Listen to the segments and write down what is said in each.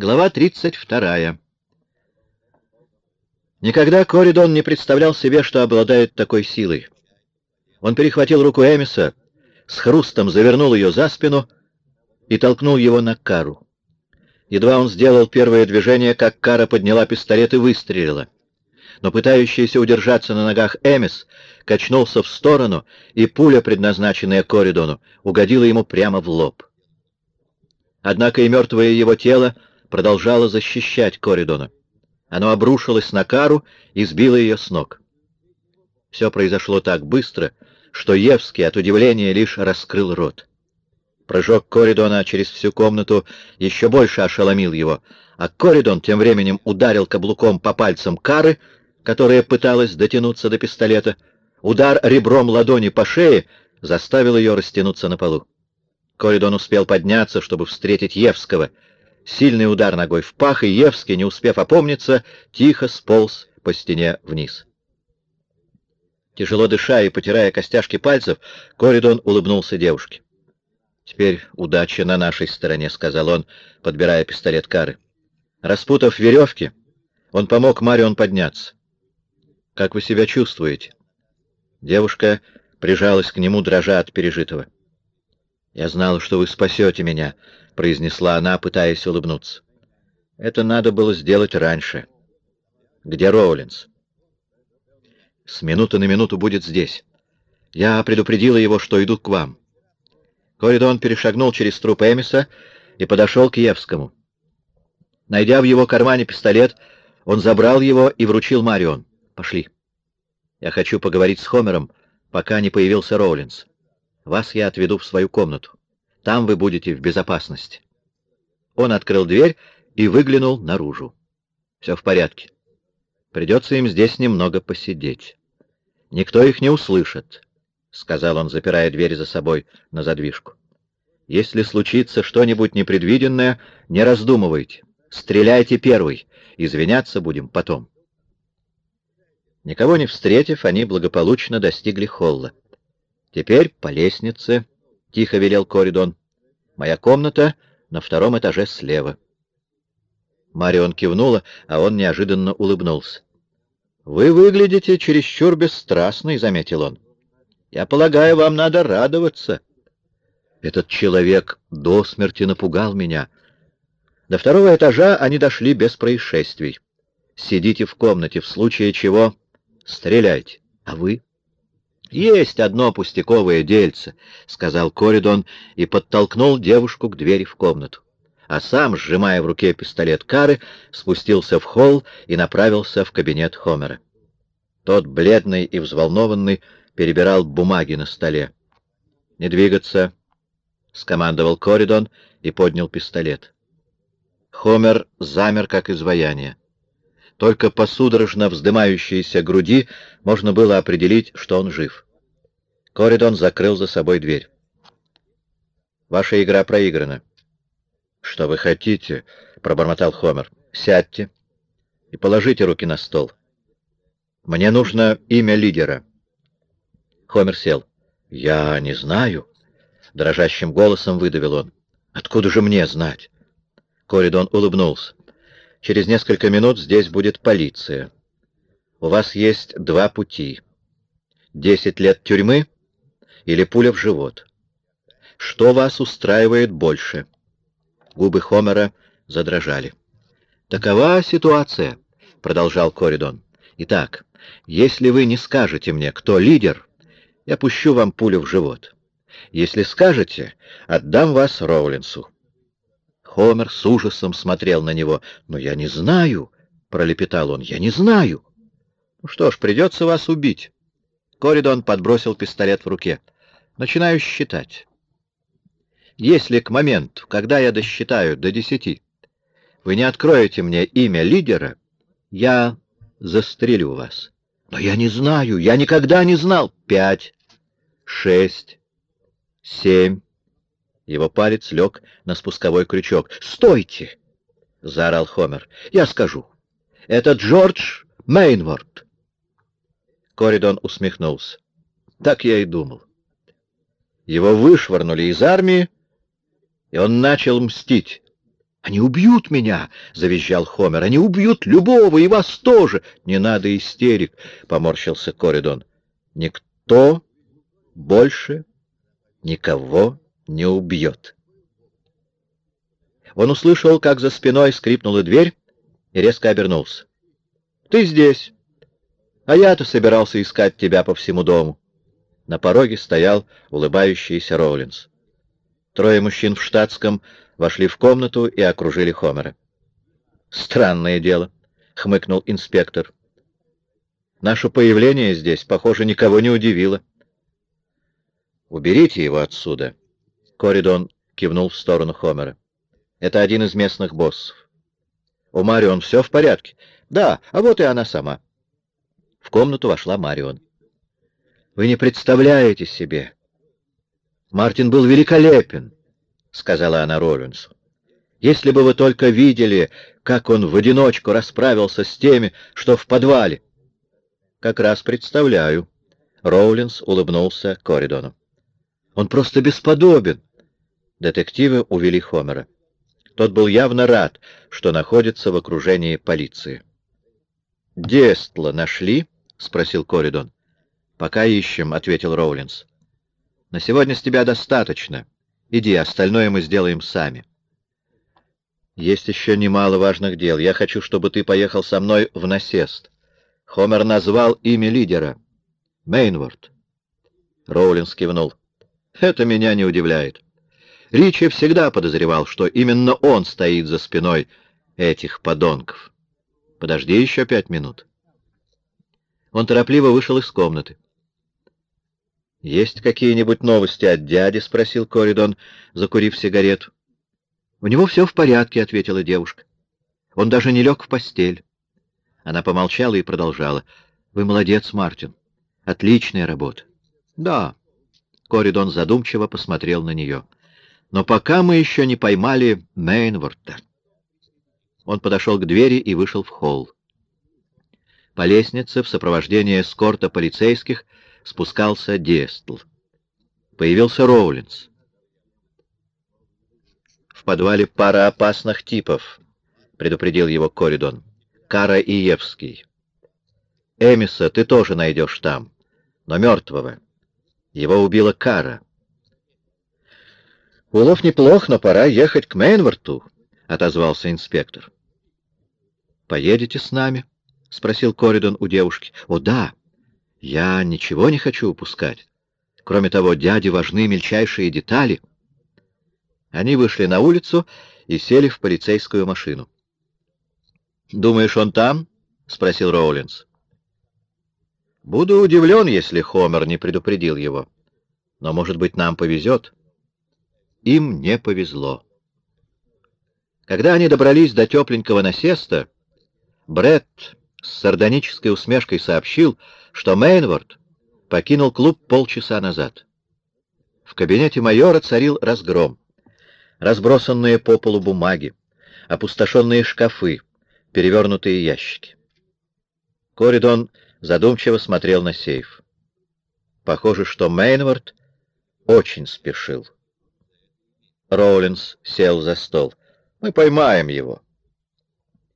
Глава 32. Никогда Коридон не представлял себе, что обладает такой силой. Он перехватил руку Эмиса, с хрустом завернул ее за спину и толкнул его на кару. Едва он сделал первое движение, как кара подняла пистолет и выстрелила. Но пытающийся удержаться на ногах Эмис качнулся в сторону, и пуля, предназначенная Коридону, угодила ему прямо в лоб. Однако и мертвое его тело продолжало защищать Коридона. Оно обрушилось на Кару и сбило ее с ног. Все произошло так быстро, что Евский от удивления лишь раскрыл рот. Прыжок Коридона через всю комнату еще больше ошеломил его, а Коридон тем временем ударил каблуком по пальцам Кары, которая пыталась дотянуться до пистолета. Удар ребром ладони по шее заставил ее растянуться на полу. Коридон успел подняться, чтобы встретить Евского — Сильный удар ногой в пах, и Евский, не успев опомниться, тихо сполз по стене вниз. Тяжело дыша и потирая костяшки пальцев, Коридон улыбнулся девушке. «Теперь удача на нашей стороне», — сказал он, подбирая пистолет Кары. Распутав веревки, он помог Марион подняться. «Как вы себя чувствуете?» Девушка прижалась к нему, дрожа от пережитого. «Я знала, что вы спасете меня», произнесла она, пытаясь улыбнуться. Это надо было сделать раньше. Где Роулинс? С минуты на минуту будет здесь. Я предупредила его, что иду к вам. Коридон перешагнул через труп Эмиса и подошел к Евскому. Найдя в его кармане пистолет, он забрал его и вручил Марион. «Пошли. Я хочу поговорить с Хомером, пока не появился Роулинс. Вас я отведу в свою комнату. Там вы будете в безопасности. Он открыл дверь и выглянул наружу. Все в порядке. Придется им здесь немного посидеть. Никто их не услышит, — сказал он, запирая дверь за собой на задвижку. Если случится что-нибудь непредвиденное, не раздумывайте. Стреляйте первый, извиняться будем потом. Никого не встретив, они благополучно достигли холла. Теперь по лестнице — тихо велел Коридон. «Моя комната на втором этаже слева». Марион кивнула, а он неожиданно улыбнулся. «Вы выглядите чересчур бесстрастный», — заметил он. «Я полагаю, вам надо радоваться». Этот человек до смерти напугал меня. До второго этажа они дошли без происшествий. Сидите в комнате, в случае чего стреляйте. А вы? «Есть одно пустяковое дельце», — сказал Коридон и подтолкнул девушку к двери в комнату. А сам, сжимая в руке пистолет Кары, спустился в холл и направился в кабинет Хомера. Тот, бледный и взволнованный, перебирал бумаги на столе. «Не двигаться», — скомандовал Коридон и поднял пистолет. Хомер замер, как изваяние. Только по судорожно вздымающейся груди можно было определить, что он жив. Коридон закрыл за собой дверь. «Ваша игра проиграна». «Что вы хотите?» — пробормотал Хомер. «Сядьте и положите руки на стол. Мне нужно имя лидера». Хомер сел. «Я не знаю», — дрожащим голосом выдавил он. «Откуда же мне знать?» Коридон улыбнулся. Через несколько минут здесь будет полиция. У вас есть два пути. Десять лет тюрьмы или пуля в живот. Что вас устраивает больше? Губы Хомера задрожали. Такова ситуация, продолжал Коридон. Итак, если вы не скажете мне, кто лидер, я пущу вам пулю в живот. Если скажете, отдам вас Роулинсу. Хомер с ужасом смотрел на него. «Но я не знаю», — пролепетал он, — «я не знаю». «Ну что ж, придется вас убить». Коридон подбросил пистолет в руке. «Начинаю считать. Если к моменту, когда я досчитаю до десяти, вы не откроете мне имя лидера, я застрелю вас. Но я не знаю, я никогда не знал. Пять, шесть, семь, его палец лег на спусковой крючок. «Стойте!» — заорал Хомер. «Я скажу. Это Джордж Мейнворд». Коридон усмехнулся. Так я и думал. Его вышвырнули из армии, и он начал мстить. «Они убьют меня!» — завизжал Хомер. «Они убьют любого, и вас тоже!» «Не надо истерик!» — поморщился Коридон. «Никто больше никого не убьет!» Он услышал, как за спиной скрипнула дверь, и резко обернулся. «Ты здесь!» А я-то собирался искать тебя по всему дому. На пороге стоял улыбающийся Роулинс. Трое мужчин в штатском вошли в комнату и окружили Хомера. «Странное дело», — хмыкнул инспектор. «Наше появление здесь, похоже, никого не удивило». «Уберите его отсюда», — Коридон кивнул в сторону Хомера. «Это один из местных боссов». «У Марион все в порядке?» «Да, а вот и она сама». В комнату вошла Марион. «Вы не представляете себе! Мартин был великолепен!» — сказала она Ровенсу. «Если бы вы только видели, как он в одиночку расправился с теми, что в подвале!» «Как раз представляю!» — Роулинс улыбнулся Коридону. «Он просто бесподобен!» Детективы увели Хомера. Тот был явно рад, что находится в окружении полиции. «Дестла нашли?» — спросил Коридон. «Пока ищем», — ответил Роулинс. «На сегодня с тебя достаточно. Иди, остальное мы сделаем сами». «Есть еще немало важных дел. Я хочу, чтобы ты поехал со мной в насест». Хомер назвал имя лидера. «Мейнворд». Роулинс кивнул. «Это меня не удивляет. Ричи всегда подозревал, что именно он стоит за спиной этих подонков. Подожди еще пять минут». Он торопливо вышел из комнаты. «Есть какие-нибудь новости от дяди?» — спросил Коридон, закурив сигарету. «У него все в порядке», — ответила девушка. «Он даже не лег в постель». Она помолчала и продолжала. «Вы молодец, Мартин. Отличная работа». «Да». Коридон задумчиво посмотрел на нее. «Но пока мы еще не поймали Мейнворта». Он подошел к двери и вышел в холл. По лестнице в сопровождении эскорта полицейских спускался Дестл. Появился Роулинс. «В подвале пара опасных типов», — предупредил его Коридон. «Кара и Евский. Эмиса ты тоже найдешь там, но мертвого. Его убила Кара». «Улов неплох, но пора ехать к Мейнворту», — отозвался инспектор. «Поедете с нами?» — спросил Коридон у девушки. — О, да. Я ничего не хочу упускать. Кроме того, дяде важны мельчайшие детали. Они вышли на улицу и сели в полицейскую машину. — Думаешь, он там? — спросил Роулинс. — Буду удивлен, если Хомер не предупредил его. Но, может быть, нам повезет. Им не повезло. Когда они добрались до тепленького насеста, Бретт с сардонической усмешкой сообщил, что Мейнворд покинул клуб полчаса назад. В кабинете майора царил разгром. Разбросанные по полу бумаги, опустошенные шкафы, перевернутые ящики. Коридон задумчиво смотрел на сейф. Похоже, что Мейнворд очень спешил. Роулинс сел за стол. «Мы поймаем его».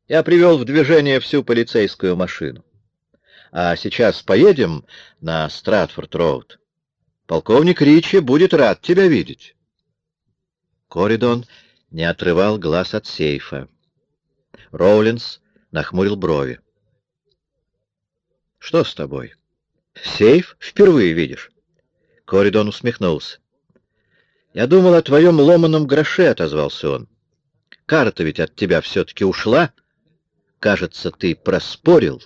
Я привел в движение всю полицейскую машину. А сейчас поедем на Стратфорд-Роуд. Полковник Ричи будет рад тебя видеть. Коридон не отрывал глаз от сейфа. Роулинс нахмурил брови. «Что с тобой? Сейф впервые видишь?» Коридон усмехнулся. «Я думал о твоем ломаном гроше», — отозвался он. «Карта ведь от тебя все-таки ушла?» Кажется, ты проспорил